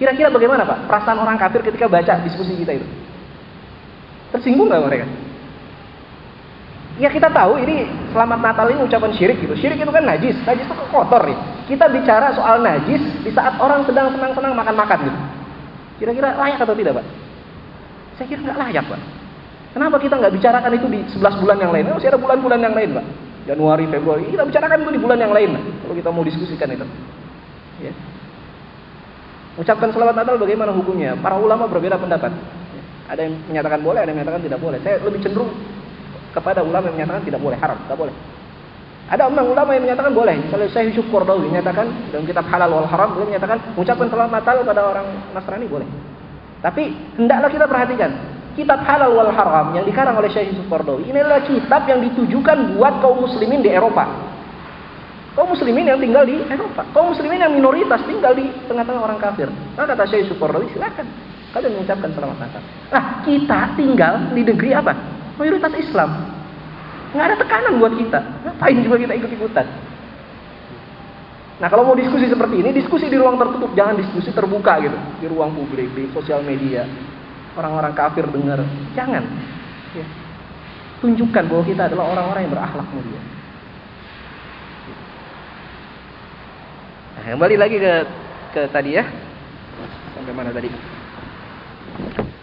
A: Kira-kira bagaimana Pak perasaan orang kafir ketika baca diskusi kita itu? Tersinggung nggak mereka? Ya kita tahu ini selamat Natal ini ucapan syirik gitu. Syirik itu kan najis, najis itu kotor nih. Kita bicara soal najis di saat orang sedang senang-senang makan-makan gitu. Kira-kira layak atau tidak Pak? Saya kira nggak layak Pak. Kenapa kita nggak bicarakan itu di 11 bulan yang lain? Masih ada bulan-bulan yang lain, Pak. Januari, Februari. Kita bicarakan itu di bulan yang lain, Pak. Kalau kita mau diskusikan itu. Ya. Ucapkan selamat Natal bagaimana hukumnya? Para ulama berbeda pendapat. Ada yang menyatakan boleh, ada yang menyatakan tidak boleh. Saya lebih cenderung kepada ulama yang menyatakan tidak boleh, haram, tidak boleh. Ada ulama yang menyatakan boleh. Misalnya saya Yusuf Kordawi menyatakan dalam kitab Halal wal Haram beliau menyatakan ucapkan selamat Natal pada orang Nasrani boleh. Tapi hendaklah kita perhatikan kitab halal wal haram yang dikarang oleh Syekh Yusuf Qardawi ini adalah kitab yang ditujukan buat kaum muslimin di Eropa. Kaum muslimin yang tinggal di Eropa, kaum muslimin yang minoritas tinggal di tengah-tengah orang kafir. Nah kata Syekh Yusuf Qardawi silakan kalian mengucapkan selamat Natal. Nah kita tinggal di negeri apa? Mayoritas Islam. Nggak ada tekanan buat kita. Ngapain juga kita ikut-ikutan? Nah kalau mau diskusi seperti ini, diskusi di ruang tertutup, jangan diskusi terbuka gitu, di ruang publik, di sosial media orang-orang kafir dengar. Jangan. Ya. Tunjukkan bahwa kita adalah orang-orang yang berakhlak mulia. Nah, kembali lagi ke ke tadi ya. Sampai mana tadi?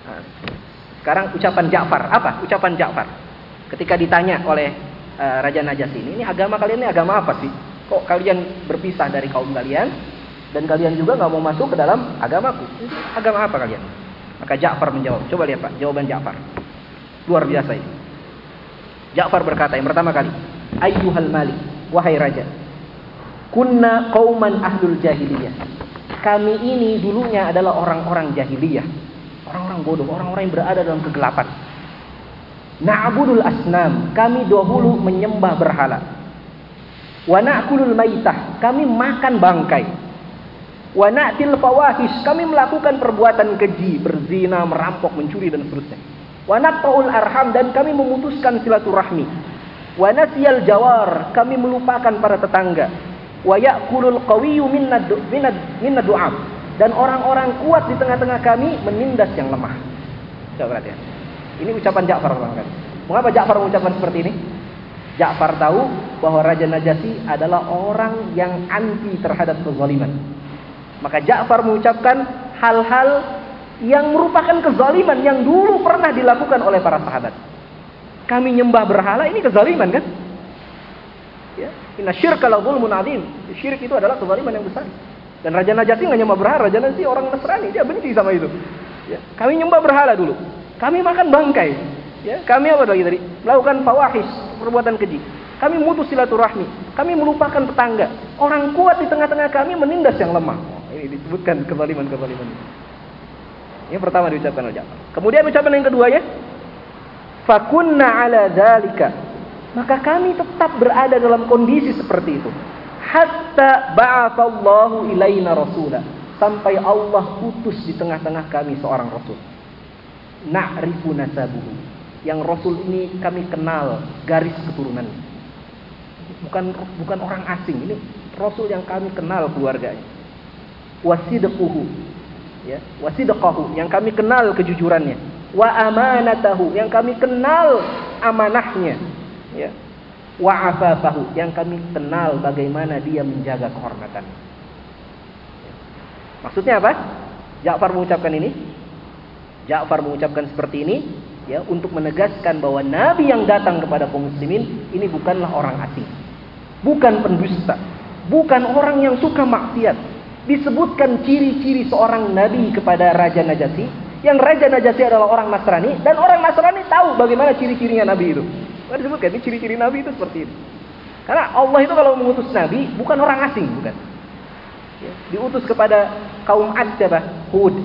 A: Nah, sekarang ucapan Ja'far. Apa ucapan Ja'far? Ketika ditanya oleh uh, Raja Najasyi ini, ini agama kalian ini agama apa sih? Kok kalian berpisah dari kaum kalian dan kalian juga nggak mau masuk ke dalam agamaku? Agama apa kalian? Maka Ja'far menjawab. Coba lihat Pak, jawaban Ja'far. Luar biasa ini. Ja'far berkata yang pertama kali, Ayyuhal malik, wahai raja. Kunna qauman ahlul jahiliyah. Kami ini dulunya adalah orang-orang jahiliyah. Orang-orang bodoh, orang-orang yang berada dalam kegelapan. Na'budul asnam, kami dahulu menyembah berhala. Wa na'kulul maitah, kami makan bangkai. Wa na'til fawahish, kami melakukan perbuatan keji, berzina, merampok, mencuri dan seterusnya. Wa naqta'ul arham dan kami memutuskan silaturahmi. Wa nasiyal jawar, kami melupakan para tetangga. Wa ya'kulul qawiyyu minna. Dan orang-orang kuat di tengah-tengah kami menindas yang lemah. Coba perhatian. Ini ucapan Ja'far barangkali. Mengapa Ja'far mengucapkan seperti ini? Ja'far tahu bahwa Raja Najasyi adalah orang yang anti terhadap kezaliman. Maka Ja'far mengucapkan hal-hal yang merupakan kezaliman yang dulu pernah dilakukan oleh para sahabat. Kami nyembah berhala ini kezaliman kan? Ya, inna syirka la zulmun. Syirik itu adalah kezaliman yang besar. Dan Raja Najasyi nggak nyembah berhala, Raja Najasyi orang Nasrani, dia benci sama itu. Ya, kami nyembah berhala dulu. Kami makan bangkai. Ya, kami apa lagi tadi? Melakukan fawahis, perbuatan keji. Kami mutus silaturahmi. Kami melupakan tetangga. Orang kuat di tengah-tengah kami menindas yang lemah. Disebutkan kezaliman-kezaliman. Ini pertama diucapkan oleh Ja'far. Kemudian ucapan yang kedua ya. Fakunna ala dzalika. Maka kami tetap berada dalam kondisi seperti itu. Hatta ba'athallahu ilaina rasulah. Sampai Allah utus di tengah-tengah kami seorang rasul. Na'rifu nasabuhu yang Rasul ini kami kenal garis keturunan. Bukan bukan orang asing, ini Rasul yang kami kenal keluarganya. Wasidquhu ya, wasidqahu yang kami kenal kejujurannya. Wa amanatahu yang kami kenal amanahnya. Ya. Wa afafahu yang kami kenal bagaimana dia menjaga kehormatan. Maksudnya apa? Ja'far mengucapkan ini. Ja'far mengucapkan seperti ini ya untuk menegaskan bahwa nabi yang datang kepada kaum muslimin ini bukanlah orang asing. Bukan pendusta, bukan orang yang suka maksiat. Disebutkan ciri-ciri seorang nabi kepada Raja Najasyi, yang Raja Najasyi adalah orang Nasrani dan orang Nasrani tahu bagaimana ciri-cirinya nabi itu. Maka disebutkan ini ciri-ciri nabi itu seperti itu. Karena Allah itu kalau mengutus nabi bukan orang asing, bukan. Ya, diutus kepada kaum Ad Hud.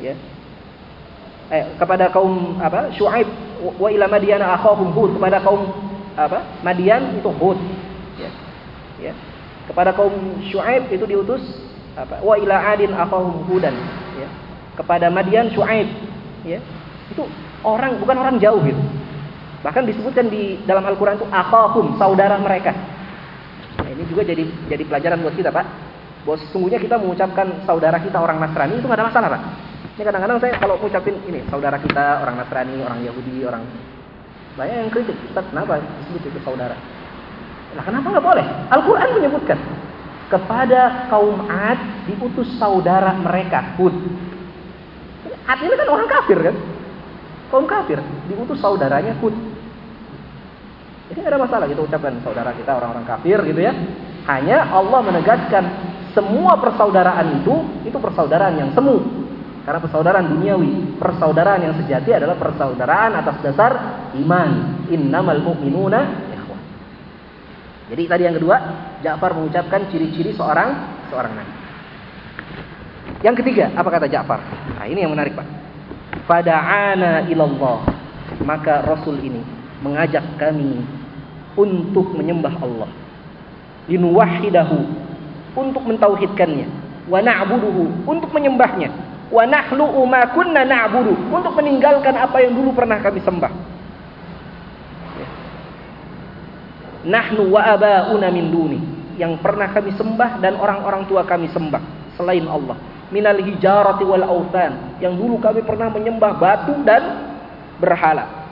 A: Ya, eh, kepada kaum apa Syuaib wa ila Madian akhahum Hud kepada kaum apa Madian itu Hud. Kepada kaum Syuaib itu diutus apa wa ila Adin akhahum Hudan ya. kepada Madian Syuaib ya itu orang bukan orang jauh gitu bahkan disebutkan di dalam Al-Qur'an itu akhahum saudara mereka nah, ini juga jadi jadi pelajaran buat kita Pak bahwa sesungguhnya kita mengucapkan saudara kita orang Nasrani itu nggak ada masalah Pak ini kadang-kadang saya kalau ucapin ini saudara kita orang Nasrani, orang Yahudi, orang banyak yang kritik. Ustaz, kenapa disebut itu saudara? Nah, kenapa nggak boleh? Al-Quran menyebutkan kepada kaum Ad diutus saudara mereka Hud. Ad ini kan orang kafir kan? Kaum kafir diutus saudaranya Hud. Ini ada masalah kita ucapkan saudara kita orang-orang kafir gitu ya. Hanya Allah menegaskan semua persaudaraan itu itu persaudaraan yang semu karena persaudaraan duniawi, persaudaraan yang sejati adalah persaudaraan atas dasar iman. Innamal mu'minuna. Jadi tadi yang kedua, Ja'far mengucapkan ciri-ciri seorang seorang nabi. Yang ketiga, apa kata Ja'far? Nah, ini yang menarik, Pak. Fada'ana ilallah. Maka Rasul ini mengajak kami untuk menyembah Allah. Linuwahidahu. Untuk mentauhidkannya. Wa na'buduhu. Untuk menyembahnya wa nahlu'u ma kunna na'budu untuk meninggalkan apa yang dulu pernah kami sembah. Nahnu wa aba'una min duni. Yang pernah kami sembah dan orang-orang tua kami sembah selain Allah. Minal hijarati wal autan yang dulu kami pernah menyembah batu dan berhala.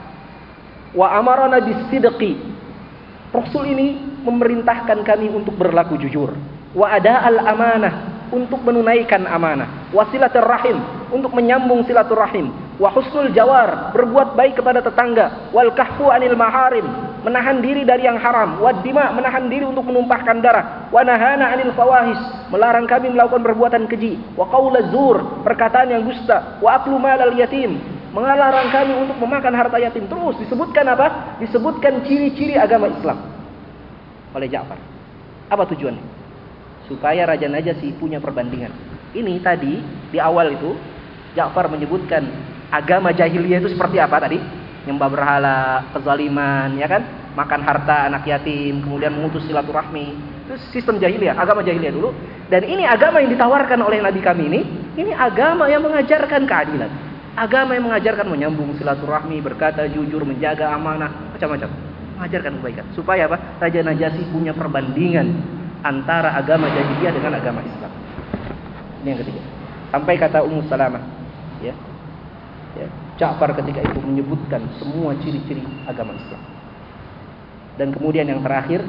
A: Wa amarana bisidqi. Rasul ini memerintahkan kami untuk berlaku jujur. Wa ada al amanah. Untuk menunaikan amanah, wasilaturrahim untuk menyambung silaturahim, wa husnul jawar. Berbuat baik kepada tetangga, wal kahfu anil maharim menahan diri dari yang haram, wa dima menahan diri untuk menumpahkan darah, wa nahana anil fawahis melarang kami melakukan perbuatan keji, wa qaula zur perkataan yang dusta, wa aklu malal yatim mengalarang kami untuk memakan harta yatim. Terus disebutkan apa? Disebutkan ciri-ciri agama Islam oleh Ja'far. Apa tujuannya? supaya Raja Najasyi punya perbandingan. Ini tadi di awal itu Ja'far menyebutkan agama jahiliyah itu seperti apa tadi? Nyembah berhala, kezaliman, ya kan? Makan harta anak yatim, kemudian memutus silaturahmi. Itu sistem jahiliyah, agama jahiliyah dulu. Dan ini agama yang ditawarkan oleh Nabi kami ini, ini agama yang mengajarkan keadilan. Agama yang mengajarkan menyambung silaturahmi, berkata jujur, menjaga amanah, macam-macam. Mengajarkan kebaikan. Supaya apa? Raja Najasyi punya perbandingan antara agama jahiliyah dengan agama Islam. Ini yang ketiga. Sampai kata Ummu Salamah. Ja'far ketika itu menyebutkan semua ciri-ciri agama Islam. Dan kemudian yang terakhir,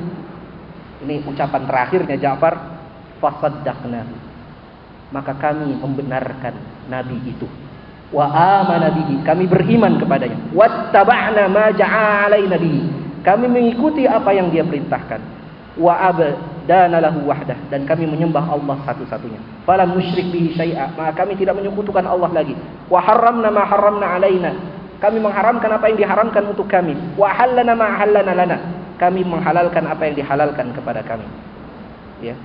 A: ini ucapan terakhirnya Ja'far, fasaddaqna. Maka kami membenarkan nabi itu. Wa amana bihi, kami beriman kepadanya. Wattaba'na ma ja'a nabi. Kami mengikuti apa yang dia perintahkan. Wa abdana lahu wahdah dan kami menyembah Allah satu-satunya. Fala musyrik bihi syai'a, maka kami tidak menyekutukan Allah lagi. Wa harramna ma harramna alaina. Kami mengharamkan apa yang diharamkan untuk kami. Wa halana ma halana lana kami menghalalkan apa yang dihalalkan kepada kami. Ya.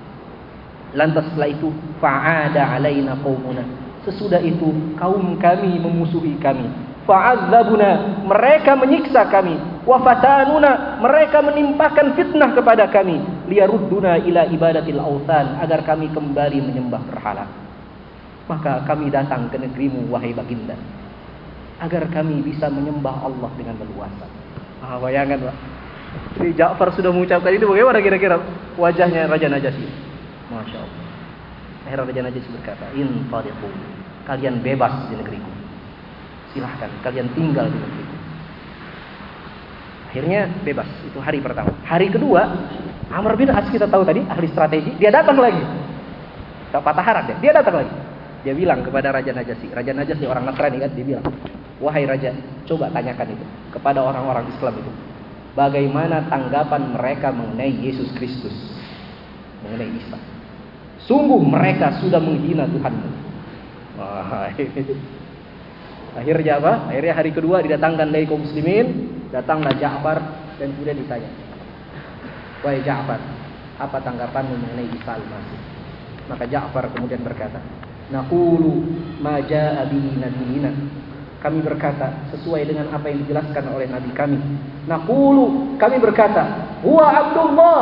A: Lantas setelah itu fa'ada alaina qaumuna. Sesudah itu kaum kami memusuhi kami. Fa'adzabuna, mereka menyiksa kami. Wa fatanuna, mereka menimpakan fitnah kepada kami. Liyarudduna ila ibadatil autan, agar kami kembali menyembah berhala. Maka kami datang ke negerimu wahai baginda. Agar kami bisa menyembah Allah dengan leluasa. Ah, bayangkan Pak. Jadi Ja'far sudah mengucapkan itu bagaimana kira-kira wajahnya Raja Najasyi? Masya Allah. Akhirnya Raja Najasyi berkata, In tariqu. Kalian bebas di negeriku. Silahkan, kalian tinggal di negeriku. Akhirnya bebas. Itu hari pertama. Hari kedua, Amr bin As kita tahu tadi, ahli strategi. Dia datang lagi. Tak patah harap dia. Dia datang lagi. Dia bilang kepada Raja Najasyi. Raja Najasyi orang Nasrani kan. Dia bilang, Wahai Raja, coba tanyakan itu. Kepada orang-orang Islam itu bagaimana tanggapan mereka mengenai Yesus Kristus, mengenai Isa. Sungguh mereka sudah menghina Tuhanmu. Wah, Akhirnya apa? Akhirnya hari kedua didatangkan dari kaum muslimin, datanglah Ja'far dan kemudian ditanya. Wahai Ja'far, apa tanggapanmu mengenai Isa al-Masih? Maka Ja'far kemudian berkata, Naqulu ma ja'a bihi nabiyina kami berkata sesuai dengan apa yang dijelaskan oleh Nabi kami. Naqulu kami berkata, huwa Abdullah.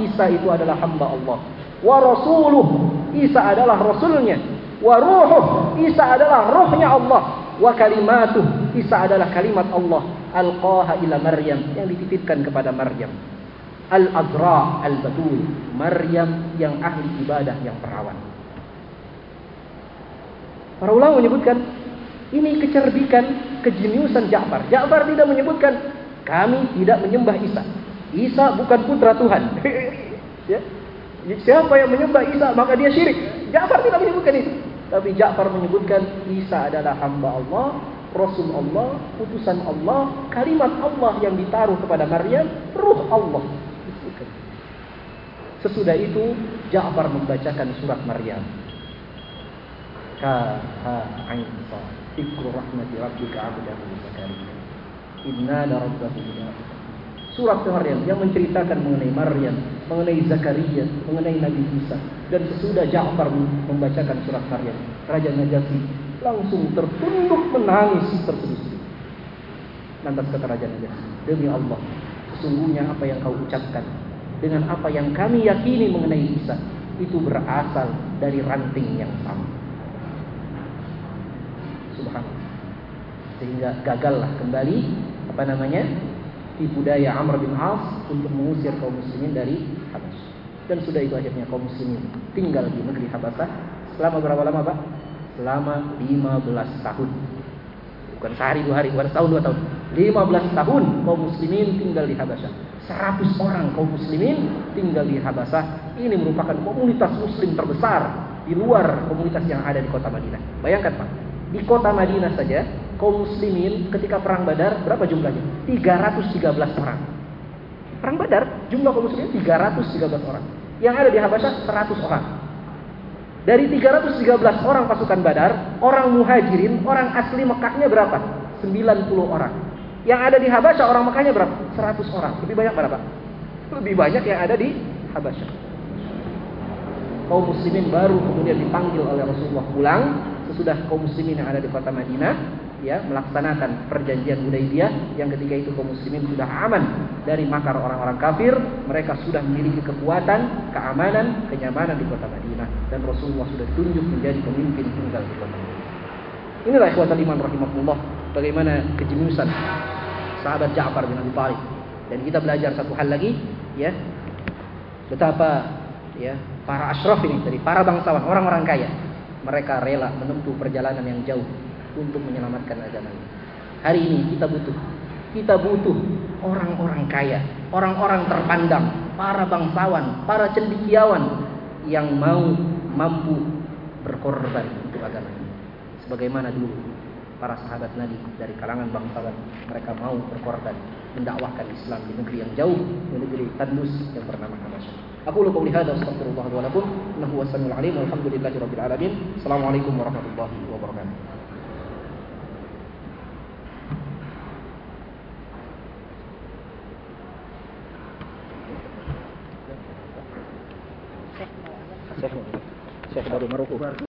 A: Isa itu adalah hamba Allah. Wa rasuluh. Isa adalah rasulnya. Wa ruhuh. Isa adalah rohnya Allah. Wa kalimatuh. Isa adalah kalimat Allah. Alqaha ila Maryam yang dititipkan kepada Maryam. Al-Azra al-Batul. Maryam yang ahli ibadah yang perawan. Para ulama menyebutkan ini kecerdikan, kejeniusan Ja'far. Ja'far tidak menyebutkan kami tidak menyembah Isa. Isa bukan putra Tuhan. ya. Siapa yang menyembah Isa maka dia syirik. Ja'far tidak menyebutkan itu. Tapi Ja'far menyebutkan Isa adalah hamba Allah, Rasul Allah, utusan Allah, kalimat Allah yang ditaruh kepada Maryam, ruh Allah. Sesudah itu Ja'far membacakan surat Maryam. Ka ha ain Ikru rahmati rabbika abdahu Zakaria. Inna la rabbahu Surat Maryam yang menceritakan mengenai Maryam, mengenai Zakaria, mengenai Nabi Isa. Dan sesudah Ja'far membacakan surat Maryam, Raja Najasyi langsung tertunduk menangis tersedih. Lantas kata Raja Najasyi, demi Allah, sesungguhnya apa yang kau ucapkan dengan apa yang kami yakini mengenai Isa itu berasal dari ranting yang sama. Subhanallah. Sehingga gagallah kembali apa namanya? tipu daya Amr bin As untuk mengusir kaum muslimin dari Habasyah. Dan sudah itu akhirnya kaum muslimin tinggal di negeri Habasyah selama berapa lama, Pak? Selama 15 tahun. Bukan sehari dua hari, bukan setahun dua tahun. 15 tahun kaum muslimin tinggal di Habasyah. 100 orang kaum muslimin tinggal di Habasyah. Ini merupakan komunitas muslim terbesar di luar komunitas yang ada di kota Madinah. Bayangkan Pak, di kota Madinah saja kaum muslimin ketika perang Badar berapa jumlahnya? 313 orang. Perang Badar jumlah kaum muslimin 313 orang. Yang ada di Habasyah 100 orang. Dari 313 orang pasukan Badar, orang muhajirin, orang asli Mekahnya berapa? 90 orang. Yang ada di Habasyah orang Mekahnya berapa? 100 orang. Lebih banyak berapa? Lebih banyak yang ada di Habasyah. Kaum muslimin baru kemudian dipanggil oleh Rasulullah pulang sesudah kaum muslimin yang ada di kota Madinah ya melaksanakan perjanjian Hudaybiyah yang ketika itu kaum muslimin sudah aman dari makar orang-orang kafir, mereka sudah memiliki kekuatan, keamanan, kenyamanan di kota Madinah dan Rasulullah sudah ditunjuk menjadi pemimpin tinggal di kota Madinah. Inilah ikhwatal iman rahimahullah bagaimana kejeniusan sahabat Ja'far bin Abi Thalib. Dan kita belajar satu hal lagi ya. Betapa ya para asyraf ini dari para bangsawan, orang-orang kaya mereka rela menempuh perjalanan yang jauh untuk menyelamatkan agama ini. Hari ini kita butuh. Kita butuh orang-orang kaya, orang-orang terpandang, para bangsawan, para cendekiawan yang mau mampu berkorban untuk agama. Sebagaimana dulu para sahabat Nabi dari kalangan bangsawan, mereka mau berkorban mendakwahkan Islam di negeri yang jauh, di negeri tandus yang bernama Habasyah. Aku lu qauli hadza astaghfirullah wa lakum innahu wasamiul alim walhamdulillahi rabbil alamin. Assalamualaikum warahmatullahi wabarakatuh. Syekh, Syekh baru meruku.